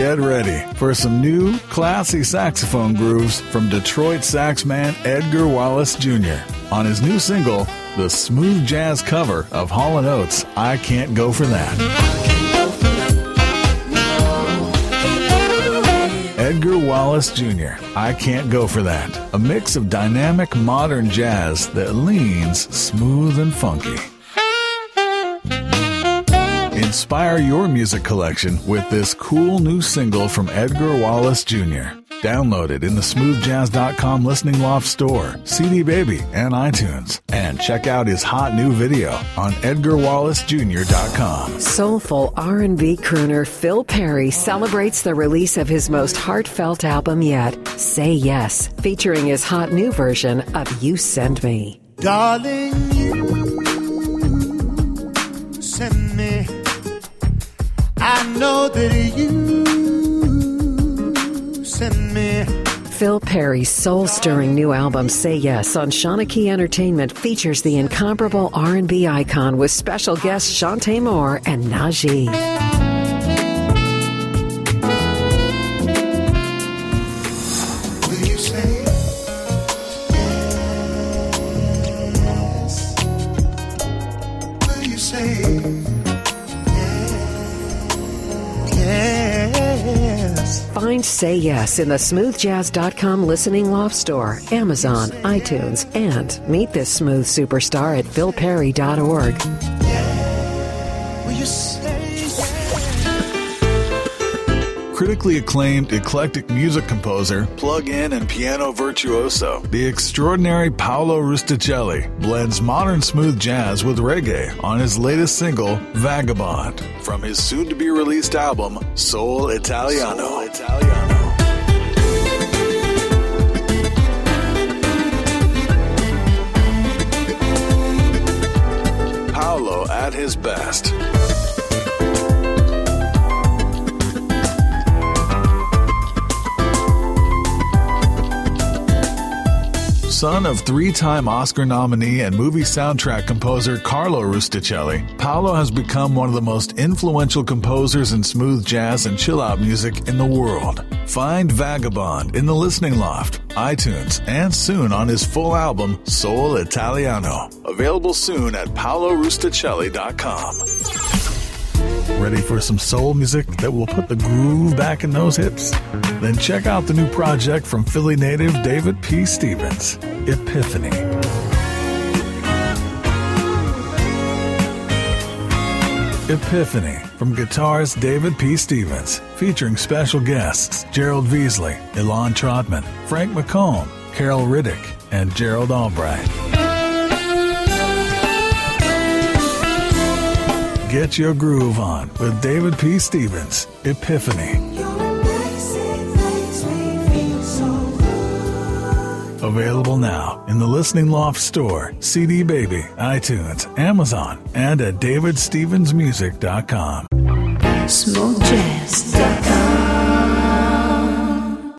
Get ready for some new, classy saxophone grooves from Detroit saxman Edgar Wallace Jr. on his new single, the smooth jazz cover of Hall & Oates' I Can't Go For That. Edgar Wallace Jr. I Can't Go For That. A mix of dynamic modern jazz that leans smooth and funky. Inspire your music collection with this cool new single from Edgar Wallace Jr. Download it in the smoothjazz.com listening loft store, CD Baby, and iTunes. And check out his hot new video on edgarwallacejr.com. Soulful R&B crooner Phil Perry celebrates the release of his most heartfelt album yet, Say Yes, featuring his hot new version of You Send Me. Darling, you I know that you send me. Phil Perry's soul-stirring new album "Say Yes" on Shanachie Entertainment features the incomparable R&B icon with special guests Chanté Moore and Najee. Will you say yes? Say Find Say Yes in the smoothjazz.com listening loft store, Amazon, iTunes, and meet this smooth superstar at philperry.org. Will Critically acclaimed eclectic music composer, plug-in and piano virtuoso, the extraordinary Paolo Rusticelli blends modern smooth jazz with reggae on his latest single, Vagabond, from his soon-to-be released album, Soul Italiano. Soul Italiano. Paolo at his best. Son of three time Oscar nominee and movie soundtrack composer Carlo Rusticelli, Paolo has become one of the most influential composers in smooth jazz and chill out music in the world. Find Vagabond in the Listening Loft, iTunes, and soon on his full album, Soul Italiano. Available soon at paolorusticelli.com. Ready for some soul music that will put the groove back in those hips? Then check out the new project from Philly native David P. Stevens, Epiphany. Epiphany from guitarist David P. Stevens, featuring special guests Gerald Veasley, Elan Trotman, Frank McComb, Carol Riddick, and Gerald Albright. Get your groove on with David P. Stevens, Epiphany. Available now in the Listening Loft store, CD Baby, iTunes, Amazon, and at davidstevensmusic.com. Smooth jazz.